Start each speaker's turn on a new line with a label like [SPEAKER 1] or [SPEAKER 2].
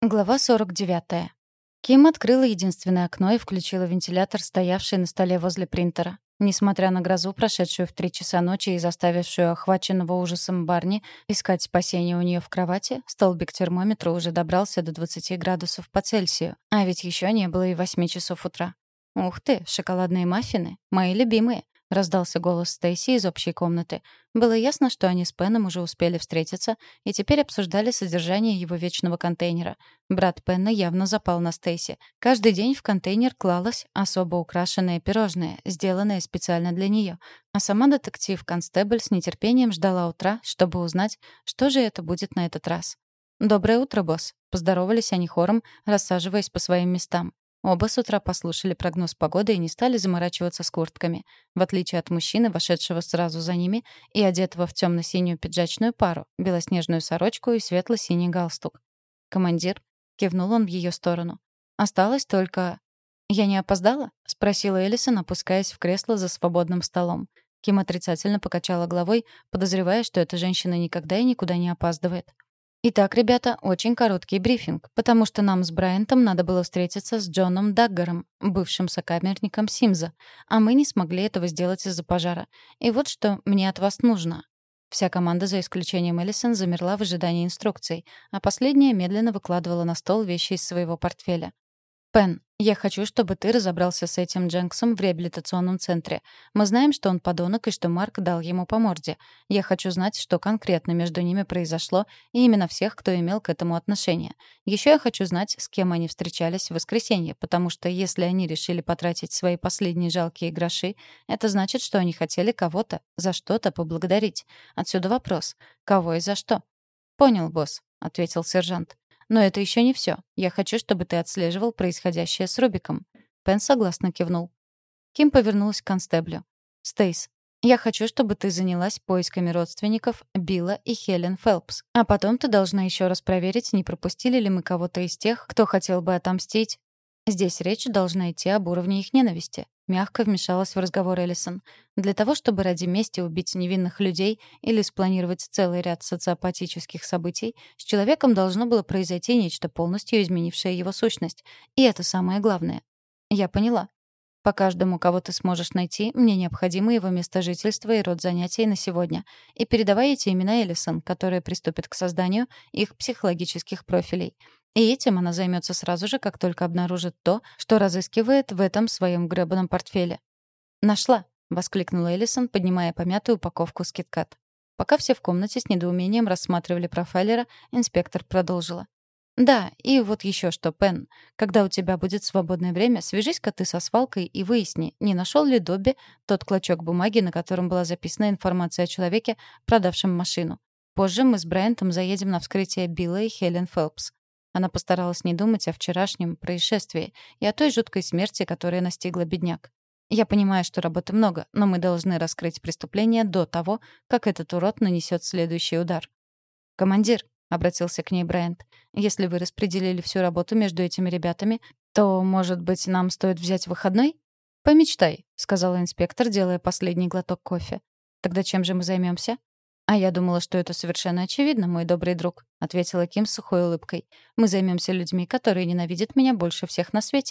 [SPEAKER 1] Глава 49. Ким открыла единственное окно и включила вентилятор, стоявший на столе возле принтера. Несмотря на грозу, прошедшую в три часа ночи и заставившую охваченного ужасом Барни искать спасение у нее в кровати, столбик термометра уже добрался до 20 градусов по Цельсию, а ведь еще не было и 8 часов утра. Ух ты, шоколадные маффины, мои любимые. — раздался голос Стейси из общей комнаты. Было ясно, что они с Пеном уже успели встретиться и теперь обсуждали содержание его вечного контейнера. Брат Пенна явно запал на Стейси. Каждый день в контейнер клалось особо украшенное пирожное, сделанное специально для нее. А сама детектив-констебль с нетерпением ждала утра, чтобы узнать, что же это будет на этот раз. «Доброе утро, босс», — поздоровались они хором, рассаживаясь по своим местам. Оба с утра послушали прогноз погоды и не стали заморачиваться с куртками, в отличие от мужчины, вошедшего сразу за ними и одетого в темно-синюю пиджачную пару, белоснежную сорочку и светло-синий галстук. «Командир?» — кивнул он в ее сторону. «Осталось только...» «Я не опоздала?» — спросила Элисон, опускаясь в кресло за свободным столом. Ким отрицательно покачала головой, подозревая, что эта женщина никогда и никуда не опаздывает. Итак, ребята, очень короткий брифинг, потому что нам с Брайантом надо было встретиться с Джоном Даггаром, бывшим сокамерником Симза, а мы не смогли этого сделать из-за пожара. И вот что мне от вас нужно. Вся команда, за исключением Эллисон, замерла в ожидании инструкций, а последняя медленно выкладывала на стол вещи из своего портфеля. «Пен, я хочу, чтобы ты разобрался с этим Дженксом в реабилитационном центре. Мы знаем, что он подонок и что Марк дал ему по морде. Я хочу знать, что конкретно между ними произошло, и именно всех, кто имел к этому отношение. Еще я хочу знать, с кем они встречались в воскресенье, потому что если они решили потратить свои последние жалкие гроши, это значит, что они хотели кого-то за что-то поблагодарить. Отсюда вопрос. Кого и за что? «Понял, босс», — ответил сержант. Но это еще не все. Я хочу, чтобы ты отслеживал происходящее с Рубиком. Пен согласно кивнул. Ким повернулась к констеблю. Стейс, я хочу, чтобы ты занялась поисками родственников Билла и Хелен Фелпс. А потом ты должна еще раз проверить, не пропустили ли мы кого-то из тех, кто хотел бы отомстить. Здесь речь должна идти об уровне их ненависти. Мягко вмешалась в разговор Эллисон. Для того, чтобы ради мести убить невинных людей или спланировать целый ряд социопатических событий, с человеком должно было произойти нечто полностью изменившее его сущность. И это самое главное. Я поняла. По каждому, кого ты сможешь найти, мне необходимо его место жительства и род занятий на сегодня. И передавай эти имена Эллисон, которые приступят к созданию их психологических профилей. И этим она займется сразу же, как только обнаружит то, что разыскивает в этом своем гребаном портфеле. «Нашла!» — воскликнула Эллисон, поднимая помятую упаковку с киткат. Пока все в комнате с недоумением рассматривали профайлера, инспектор продолжила. «Да, и вот еще что, Пен. Когда у тебя будет свободное время, свяжись-ка ты со свалкой и выясни, не нашел ли Добби тот клочок бумаги, на котором была записана информация о человеке, продавшем машину. Позже мы с Брайантом заедем на вскрытие Билла и Хелен Фелпс. Она постаралась не думать о вчерашнем происшествии и о той жуткой смерти, которая настигла бедняк. Я понимаю, что работы много, но мы должны раскрыть преступление до того, как этот урод нанесет следующий удар. «Командир», — обратился к ней Брайант, «если вы распределили всю работу между этими ребятами, то, может быть, нам стоит взять выходной?» «Помечтай», — сказала инспектор, делая последний глоток кофе. «Тогда чем же мы займемся? «А я думала, что это совершенно очевидно, мой добрый друг», — ответила Ким с сухой улыбкой. «Мы займемся людьми, которые ненавидят меня больше всех на свете.